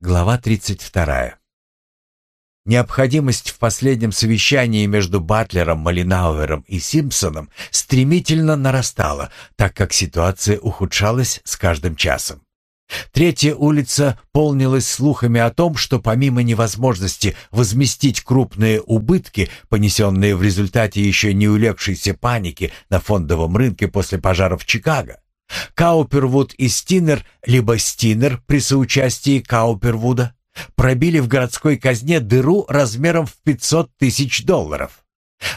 Глава 32. Необходимость в последнем совещании между Батлером, Малинауэром и Симпсоном стремительно нарастала, так как ситуация ухудшалась с каждым часом. Третья улица полнилась слухами о том, что помимо невозможности возместить крупные убытки, понесенные в результате еще не улегшейся паники на фондовом рынке после пожара в Чикаго, Каупервуд и Стинер, либо Стинер при соучастии Каупервуда, пробили в городской казне дыру размером в 500 тысяч долларов.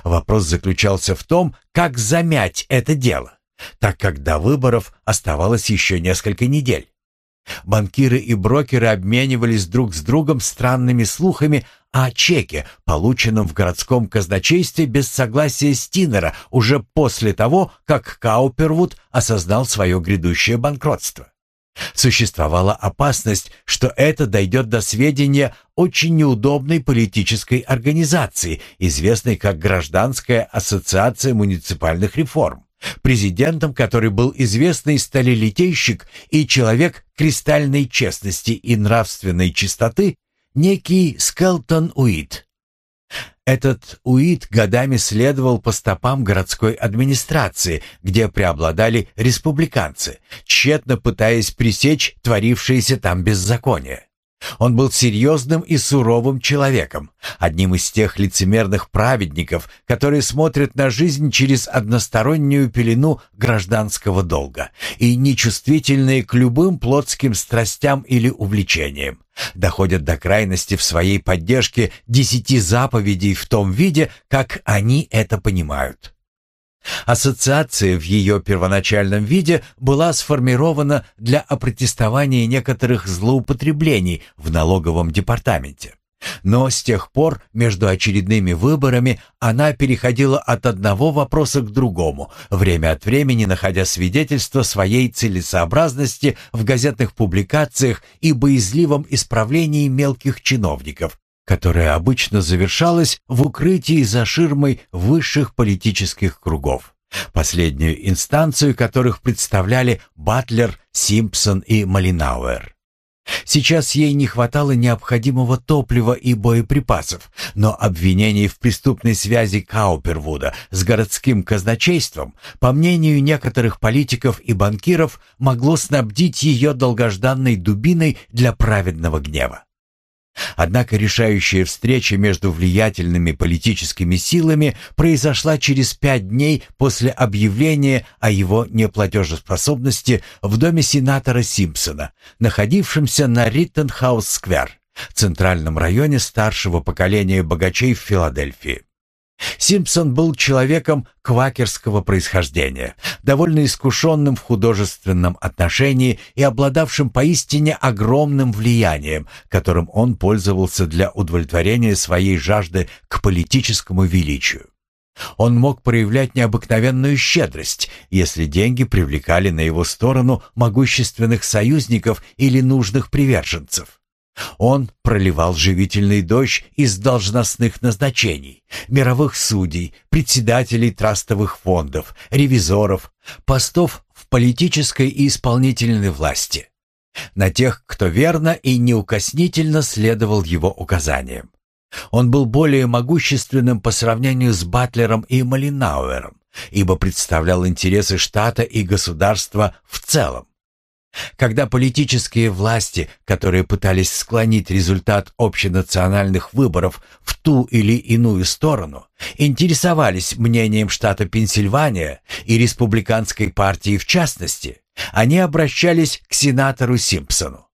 Вопрос заключался в том, как замять это дело, так как до выборов оставалось еще несколько недель. Банкиры и брокеры обменивались друг с другом странными слухами о чеке, полученном в городском казначействе без согласия Стинера уже после того, как Каупервуд осознал свое грядущее банкротство. Существовала опасность, что это дойдет до сведения очень неудобной политической организации, известной как Гражданская ассоциация муниципальных реформ президентом который был известный сталелитейщик и человек кристальной честности и нравственной чистоты, некий Скелтон Уит. Этот Уит годами следовал по стопам городской администрации, где преобладали республиканцы, тщетно пытаясь пресечь творившееся там беззаконие. Он был серьезным и суровым человеком, одним из тех лицемерных праведников, которые смотрят на жизнь через одностороннюю пелену гражданского долга и нечувствительные к любым плотским страстям или увлечениям, доходят до крайности в своей поддержке десяти заповедей в том виде, как они это понимают. Ассоциация в ее первоначальном виде была сформирована для опротестования некоторых злоупотреблений в налоговом департаменте. Но с тех пор между очередными выборами она переходила от одного вопроса к другому, время от времени находя свидетельства своей целесообразности в газетных публикациях и боязливом исправлении мелких чиновников, которая обычно завершалась в укрытии за ширмой высших политических кругов, последнюю инстанцию которых представляли Батлер, Симпсон и Малинауэр. Сейчас ей не хватало необходимого топлива и боеприпасов, но обвинение в преступной связи Каупервуда с городским казначейством, по мнению некоторых политиков и банкиров, могло снабдить ее долгожданной дубиной для праведного гнева. Однако решающая встреча между влиятельными политическими силами произошла через пять дней после объявления о его неплатежеспособности в доме сенатора Симпсона, находившемся на Риттенхаус-сквер, центральном районе старшего поколения богачей в Филадельфии. Симпсон был человеком квакерского происхождения, довольно искушенным в художественном отношении и обладавшим поистине огромным влиянием, которым он пользовался для удовлетворения своей жажды к политическому величию. Он мог проявлять необыкновенную щедрость, если деньги привлекали на его сторону могущественных союзников или нужных приверженцев. Он проливал живительный дождь из должностных назначений, мировых судей, председателей трастовых фондов, ревизоров, постов в политической и исполнительной власти. На тех, кто верно и неукоснительно следовал его указаниям. Он был более могущественным по сравнению с Батлером и Малинауэром, ибо представлял интересы штата и государства в целом. Когда политические власти, которые пытались склонить результат общенациональных выборов в ту или иную сторону, интересовались мнением штата Пенсильвания и республиканской партии в частности, они обращались к сенатору Симпсону.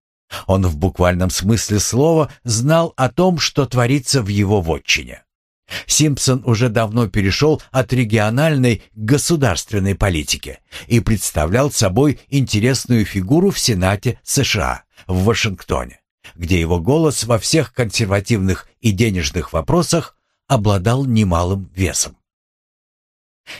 Он в буквальном смысле слова знал о том, что творится в его вотчине. Симпсон уже давно перешел от региональной к государственной политике и представлял собой интересную фигуру в Сенате США в Вашингтоне, где его голос во всех консервативных и денежных вопросах обладал немалым весом.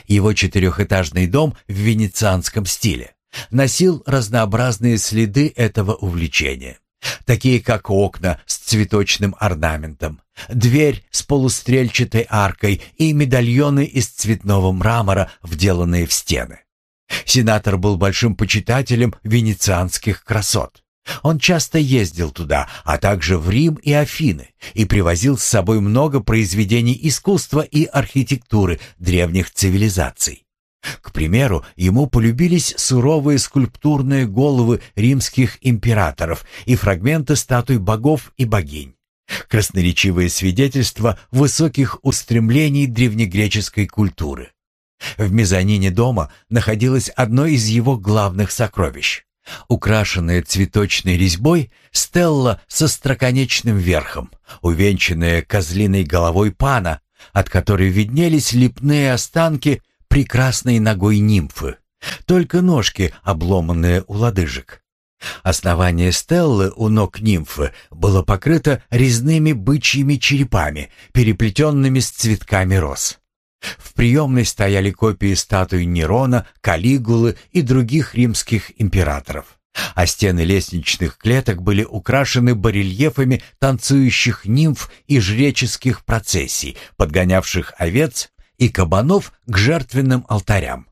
Его четырехэтажный дом в венецианском стиле носил разнообразные следы этого увлечения такие как окна с цветочным орнаментом, дверь с полустрельчатой аркой и медальоны из цветного мрамора, вделанные в стены. Сенатор был большим почитателем венецианских красот. Он часто ездил туда, а также в Рим и Афины, и привозил с собой много произведений искусства и архитектуры древних цивилизаций. К примеру, ему полюбились суровые скульптурные головы римских императоров и фрагменты статуй богов и богинь. Красноречивые свидетельства высоких устремлений древнегреческой культуры. В мезонине дома находилось одно из его главных сокровищ. Украшенная цветочной резьбой стелла со строконечным верхом, увенчанная козлиной головой пана, от которой виднелись лепные останки прекрасной ногой нимфы, только ножки, обломанные у лодыжек. Основание стеллы у ног нимфы было покрыто резными бычьими черепами, переплетенными с цветками роз. В приемной стояли копии статуй Нерона, Калигулы и других римских императоров, а стены лестничных клеток были украшены барельефами танцующих нимф и жреческих процессий, подгонявших овец и кабанов к жертвенным алтарям.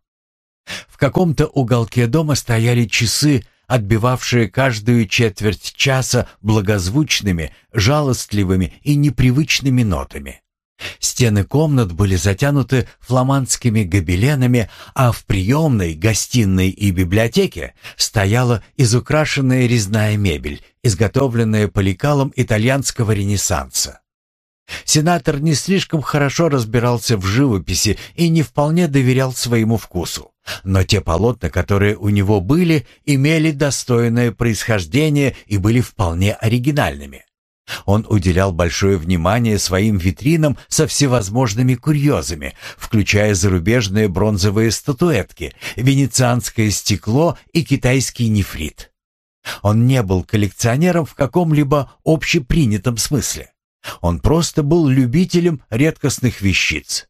В каком-то уголке дома стояли часы, отбивавшие каждую четверть часа благозвучными, жалостливыми и непривычными нотами. Стены комнат были затянуты фламандскими гобеленами, а в приемной, гостиной и библиотеке стояла изукрашенная резная мебель, изготовленная по лекалам итальянского ренессанса. Сенатор не слишком хорошо разбирался в живописи и не вполне доверял своему вкусу. Но те полотна, которые у него были, имели достойное происхождение и были вполне оригинальными. Он уделял большое внимание своим витринам со всевозможными курьезами, включая зарубежные бронзовые статуэтки, венецианское стекло и китайский нефрит. Он не был коллекционером в каком-либо общепринятом смысле. Он просто был любителем редкостных вещиц.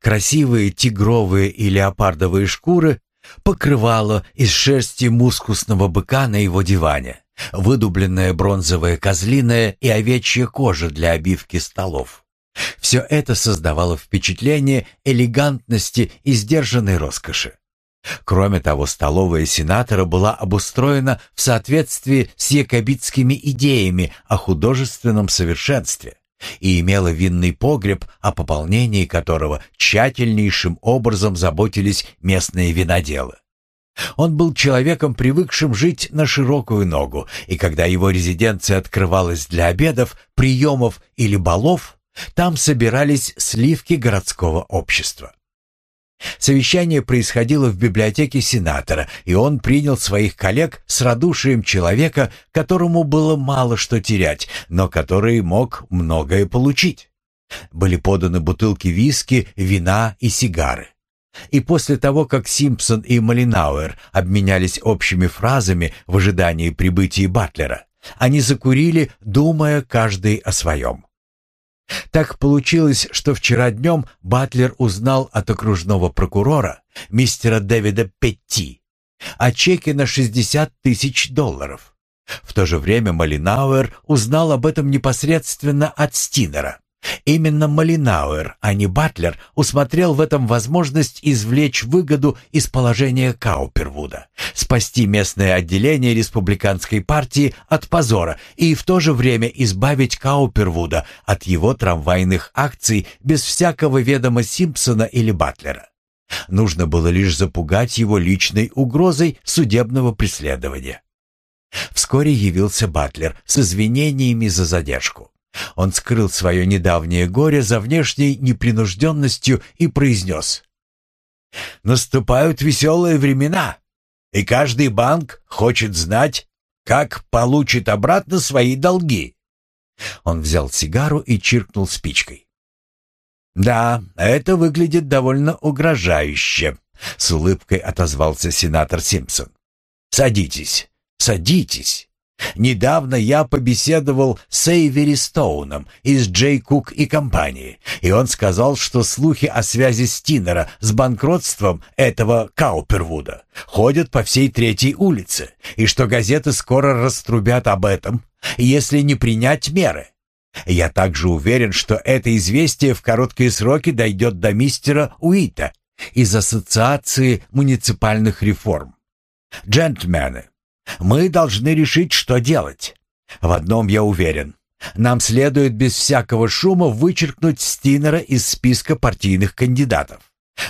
Красивые тигровые и леопардовые шкуры, покрывало из шерсти мускусного быка на его диване, выдубленная бронзовая козлиная и овечья кожа для обивки столов. Все это создавало впечатление элегантности и сдержанной роскоши. Кроме того, столовая сенатора была обустроена в соответствии с якобитскими идеями о художественном совершенстве и имела винный погреб, о пополнении которого тщательнейшим образом заботились местные виноделы. Он был человеком, привыкшим жить на широкую ногу, и когда его резиденция открывалась для обедов, приемов или балов, там собирались сливки городского общества. Совещание происходило в библиотеке сенатора, и он принял своих коллег с радушием человека, которому было мало что терять, но который мог многое получить. Были поданы бутылки виски, вина и сигары. И после того, как Симпсон и Малинауэр обменялись общими фразами в ожидании прибытия Батлера, они закурили, думая каждый о своем. Так получилось, что вчера днем Батлер узнал от окружного прокурора, мистера Дэвида Петти, о чеке на 60 тысяч долларов. В то же время Малинауэр узнал об этом непосредственно от Стинера. Именно Малинауэр, а не Батлер, усмотрел в этом возможность извлечь выгоду из положения Каупервуда, спасти местное отделение республиканской партии от позора и в то же время избавить Каупервуда от его трамвайных акций без всякого ведома Симпсона или Батлера. Нужно было лишь запугать его личной угрозой судебного преследования. Вскоре явился Батлер с извинениями за задержку. Он скрыл свое недавнее горе за внешней непринужденностью и произнес. «Наступают веселые времена, и каждый банк хочет знать, как получит обратно свои долги». Он взял сигару и чиркнул спичкой. «Да, это выглядит довольно угрожающе», — с улыбкой отозвался сенатор Симпсон. «Садитесь, садитесь». Недавно я побеседовал с Эйвери Стоуном из Джей Кук и компании, и он сказал, что слухи о связи Стинера с банкротством этого Каупервуда ходят по всей третьей улице, и что газеты скоро раструбят об этом, если не принять меры. Я также уверен, что это известие в короткие сроки дойдет до мистера Уита из Ассоциации муниципальных реформ. Джентльмены, Мы должны решить, что делать. В одном я уверен. Нам следует без всякого шума вычеркнуть Стинера из списка партийных кандидатов.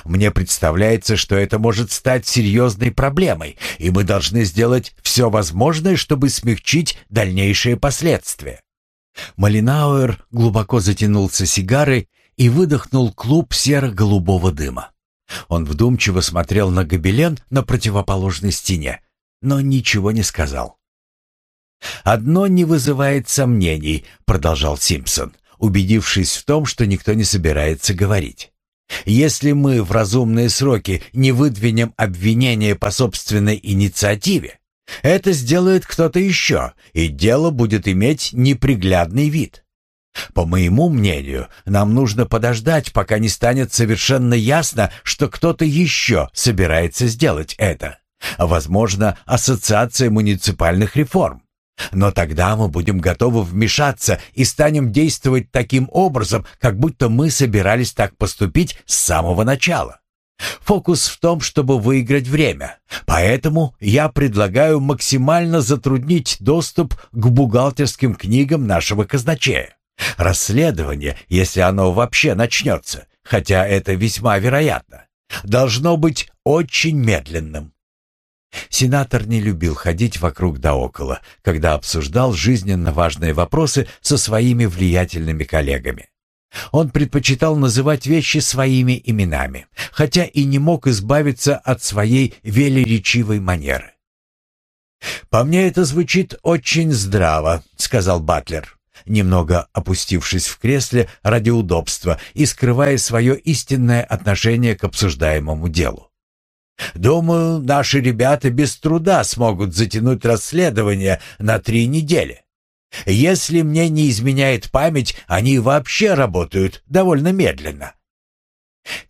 Мне представляется, что это может стать серьезной проблемой, и мы должны сделать все возможное, чтобы смягчить дальнейшие последствия. Малинауэр глубоко затянулся сигарой и выдохнул клуб серо-голубого дыма. Он вдумчиво смотрел на гобелен на противоположной стене, но ничего не сказал. «Одно не вызывает сомнений», — продолжал Симпсон, убедившись в том, что никто не собирается говорить. «Если мы в разумные сроки не выдвинем обвинение по собственной инициативе, это сделает кто-то еще, и дело будет иметь неприглядный вид. По моему мнению, нам нужно подождать, пока не станет совершенно ясно, что кто-то еще собирается сделать это. Возможно, Ассоциация муниципальных реформ. Но тогда мы будем готовы вмешаться и станем действовать таким образом, как будто мы собирались так поступить с самого начала. Фокус в том, чтобы выиграть время. Поэтому я предлагаю максимально затруднить доступ к бухгалтерским книгам нашего казначея. Расследование, если оно вообще начнется, хотя это весьма вероятно, должно быть очень медленным. Сенатор не любил ходить вокруг да около, когда обсуждал жизненно важные вопросы со своими влиятельными коллегами. Он предпочитал называть вещи своими именами, хотя и не мог избавиться от своей велеречивой манеры. «По мне это звучит очень здраво», — сказал Батлер, немного опустившись в кресле ради удобства и скрывая свое истинное отношение к обсуждаемому делу. «Думаю, наши ребята без труда смогут затянуть расследование на три недели. Если мне не изменяет память, они вообще работают довольно медленно».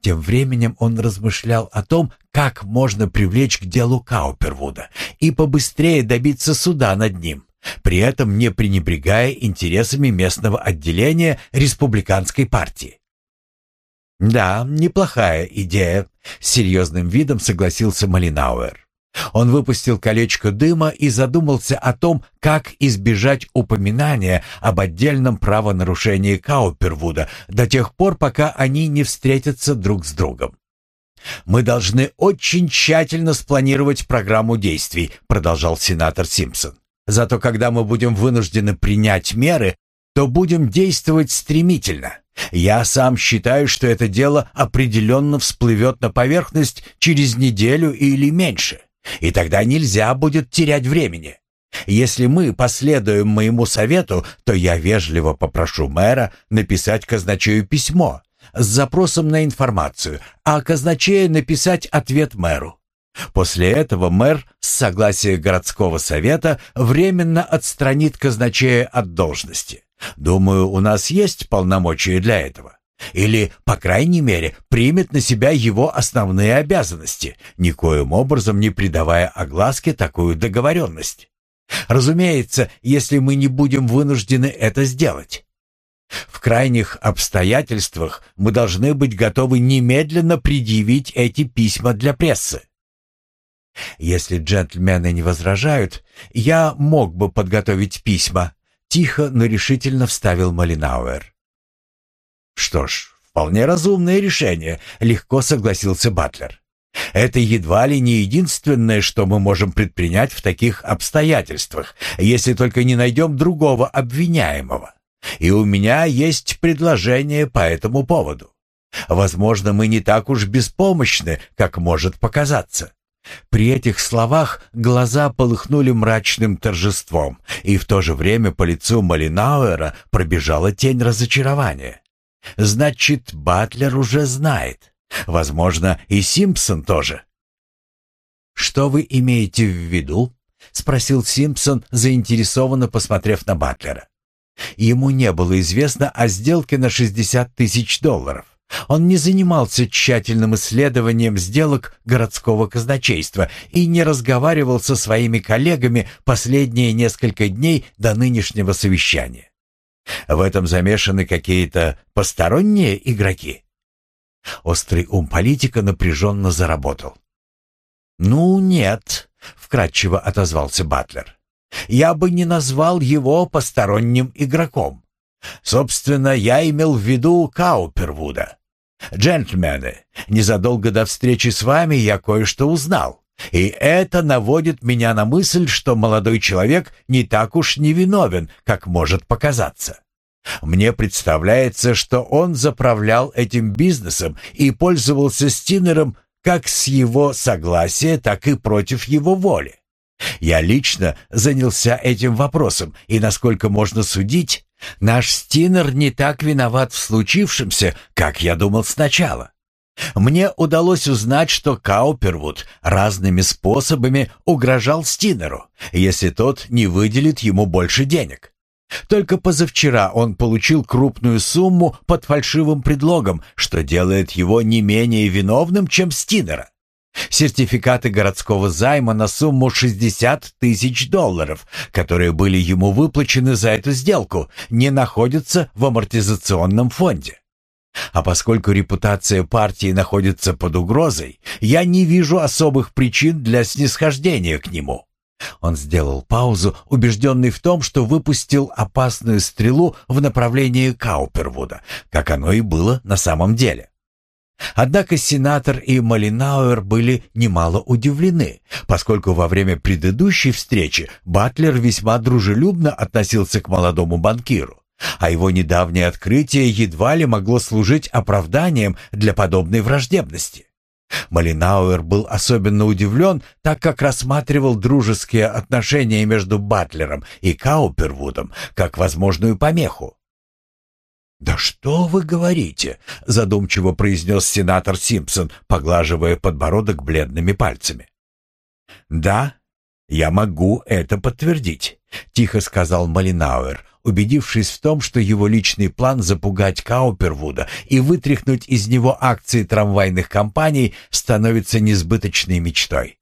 Тем временем он размышлял о том, как можно привлечь к делу Каупервуда и побыстрее добиться суда над ним, при этом не пренебрегая интересами местного отделения республиканской партии. «Да, неплохая идея», — с серьезным видом согласился Малинауэр. Он выпустил колечко дыма и задумался о том, как избежать упоминания об отдельном правонарушении Каупервуда до тех пор, пока они не встретятся друг с другом. «Мы должны очень тщательно спланировать программу действий», продолжал сенатор Симпсон. «Зато когда мы будем вынуждены принять меры, то будем действовать стремительно. Я сам считаю, что это дело определенно всплывет на поверхность через неделю или меньше. И тогда нельзя будет терять времени. Если мы последуем моему совету, то я вежливо попрошу мэра написать казначею письмо с запросом на информацию, а казначея написать ответ мэру. После этого мэр с согласия городского совета временно отстранит казначея от должности. Думаю, у нас есть полномочия для этого. Или, по крайней мере, примет на себя его основные обязанности, никоим образом не придавая огласке такую договоренность. Разумеется, если мы не будем вынуждены это сделать. В крайних обстоятельствах мы должны быть готовы немедленно предъявить эти письма для прессы. Если джентльмены не возражают, я мог бы подготовить письма, тихо, но решительно вставил Малинауэр. «Что ж, вполне разумное решение», — легко согласился Батлер. «Это едва ли не единственное, что мы можем предпринять в таких обстоятельствах, если только не найдем другого обвиняемого. И у меня есть предложение по этому поводу. Возможно, мы не так уж беспомощны, как может показаться». При этих словах глаза полыхнули мрачным торжеством, и в то же время по лицу Малинауэра пробежала тень разочарования. Значит, Батлер уже знает. Возможно, и Симпсон тоже. «Что вы имеете в виду?» — спросил Симпсон, заинтересованно посмотрев на Батлера. Ему не было известно о сделке на 60 тысяч долларов. Он не занимался тщательным исследованием сделок городского казначейства и не разговаривал со своими коллегами последние несколько дней до нынешнего совещания. В этом замешаны какие-то посторонние игроки. Острый ум политика напряженно заработал. «Ну, нет», — вкратчиво отозвался Батлер. «Я бы не назвал его посторонним игроком. Собственно, я имел в виду Каупервуда. Джентльмены, незадолго до встречи с вами я кое-что узнал. И это наводит меня на мысль, что молодой человек не так уж невиновен, как может показаться. Мне представляется, что он заправлял этим бизнесом и пользовался Стинером как с его согласия, так и против его воли. Я лично занялся этим вопросом, и, насколько можно судить, наш Стинер не так виноват в случившемся, как я думал сначала. Мне удалось узнать, что Каупервуд разными способами угрожал Стинеру, если тот не выделит ему больше денег. Только позавчера он получил крупную сумму под фальшивым предлогом, что делает его не менее виновным, чем Стинера. Сертификаты городского займа на сумму 60 тысяч долларов, которые были ему выплачены за эту сделку, не находятся в амортизационном фонде. А поскольку репутация партии находится под угрозой, я не вижу особых причин для снисхождения к нему. Он сделал паузу, убежденный в том, что выпустил опасную стрелу в направлении Каупервуда, как оно и было на самом деле. Однако сенатор и Малинауэр были немало удивлены, поскольку во время предыдущей встречи Батлер весьма дружелюбно относился к молодому банкиру а его недавнее открытие едва ли могло служить оправданием для подобной враждебности. Малинауэр был особенно удивлен, так как рассматривал дружеские отношения между Батлером и Каупервудом как возможную помеху. «Да что вы говорите?» — задумчиво произнес сенатор Симпсон, поглаживая подбородок бледными пальцами. «Да, я могу это подтвердить», — тихо сказал Малинауэр, убедившись в том, что его личный план запугать Каупервуда и вытряхнуть из него акции трамвайных компаний становится несбыточной мечтой.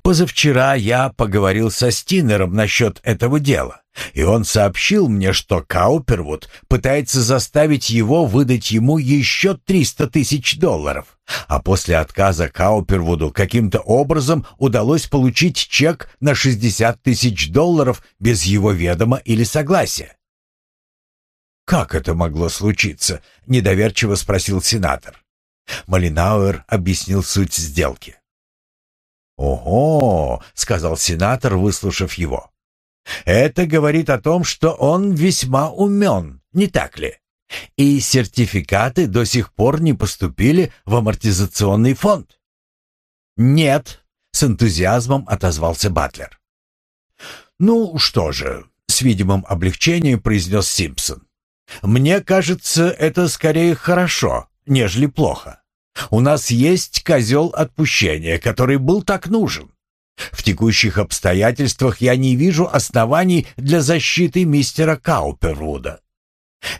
Позавчера я поговорил со Стинером насчет этого дела, и он сообщил мне, что Каупервуд пытается заставить его выдать ему еще 300 тысяч долларов, а после отказа Каупервуду каким-то образом удалось получить чек на 60 тысяч долларов без его ведома или согласия. «Как это могло случиться?» — недоверчиво спросил сенатор. Малинауэр объяснил суть сделки. «Ого!» — сказал сенатор, выслушав его. «Это говорит о том, что он весьма умен, не так ли? И сертификаты до сих пор не поступили в амортизационный фонд?» «Нет», — с энтузиазмом отозвался Батлер. «Ну что же», — с видимым облегчением произнес Симпсон. Мне кажется, это скорее хорошо, нежели плохо. У нас есть козел отпущения, который был так нужен. В текущих обстоятельствах я не вижу оснований для защиты мистера Каупервуда.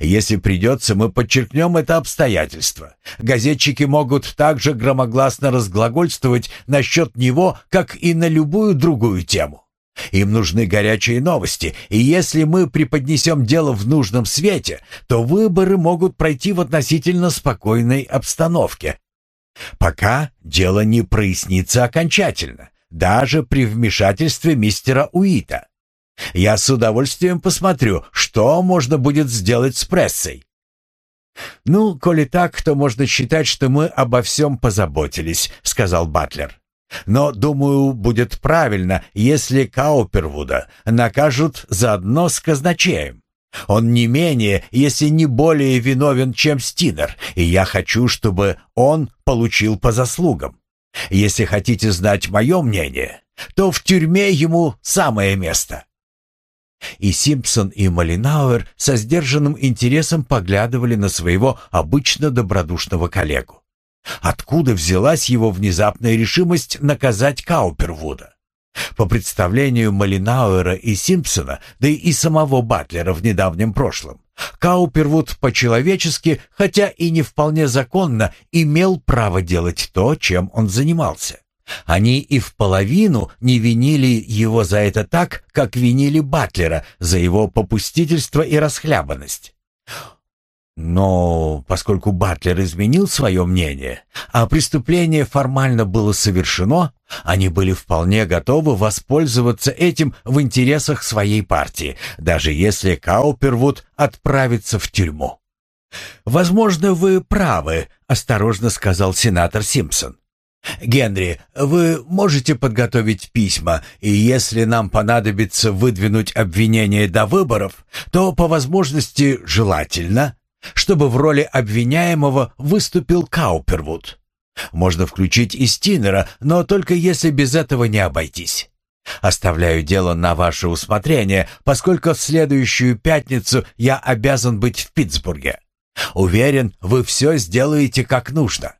Если придется, мы подчеркнем это обстоятельство. Газетчики могут также громогласно разглагольствовать насчет него, как и на любую другую тему. Им нужны горячие новости, и если мы преподнесем дело в нужном свете, то выборы могут пройти в относительно спокойной обстановке. Пока дело не прояснится окончательно, даже при вмешательстве мистера Уита. Я с удовольствием посмотрю, что можно будет сделать с прессой. «Ну, коли так, то можно считать, что мы обо всем позаботились», — сказал Батлер. Но, думаю, будет правильно, если Каупервуда накажут заодно с казначеем. Он не менее, если не более виновен, чем Стинер, и я хочу, чтобы он получил по заслугам. Если хотите знать мое мнение, то в тюрьме ему самое место». И Симпсон, и Малинауэр со сдержанным интересом поглядывали на своего обычно добродушного коллегу. Откуда взялась его внезапная решимость наказать Каупервуда? По представлению Малинауэра и Симпсона, да и самого Батлера в недавнем прошлом, Каупервуд по-человечески, хотя и не вполне законно, имел право делать то, чем он занимался. Они и в половину не винили его за это так, как винили Батлера за его попустительство и расхлябанность. Но поскольку Батлер изменил свое мнение, а преступление формально было совершено, они были вполне готовы воспользоваться этим в интересах своей партии, даже если Каупервуд отправится в тюрьму. «Возможно, вы правы», — осторожно сказал сенатор Симпсон. «Генри, вы можете подготовить письма, и если нам понадобится выдвинуть обвинение до выборов, то, по возможности, желательно, чтобы в роли обвиняемого выступил Каупервуд. Можно включить и Стинера, но только если без этого не обойтись. Оставляю дело на ваше усмотрение, поскольку в следующую пятницу я обязан быть в Питтсбурге. Уверен, вы все сделаете как нужно».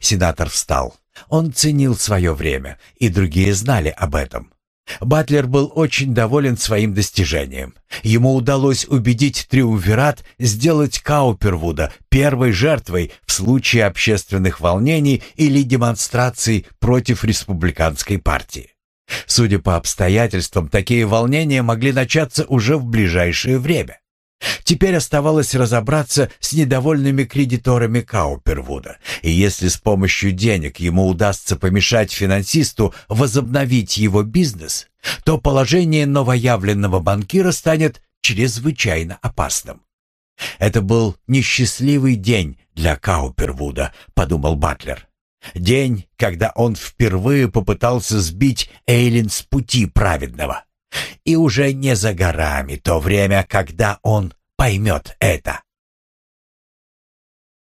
Сенатор встал. Он ценил свое время, и другие знали об этом. Батлер был очень доволен своим достижением. Ему удалось убедить Триумвират сделать Каупервуда первой жертвой в случае общественных волнений или демонстраций против республиканской партии. Судя по обстоятельствам, такие волнения могли начаться уже в ближайшее время. Теперь оставалось разобраться с недовольными кредиторами Каупервуда, и если с помощью денег ему удастся помешать финансисту возобновить его бизнес, то положение новоявленного банкира станет чрезвычайно опасным. «Это был несчастливый день для Каупервуда», — подумал Батлер. День, когда он впервые попытался сбить Эйлин с пути праведного. И уже не за горами то время, когда он поймет это.